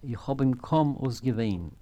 Ich hab ihm kaum ausgewehen.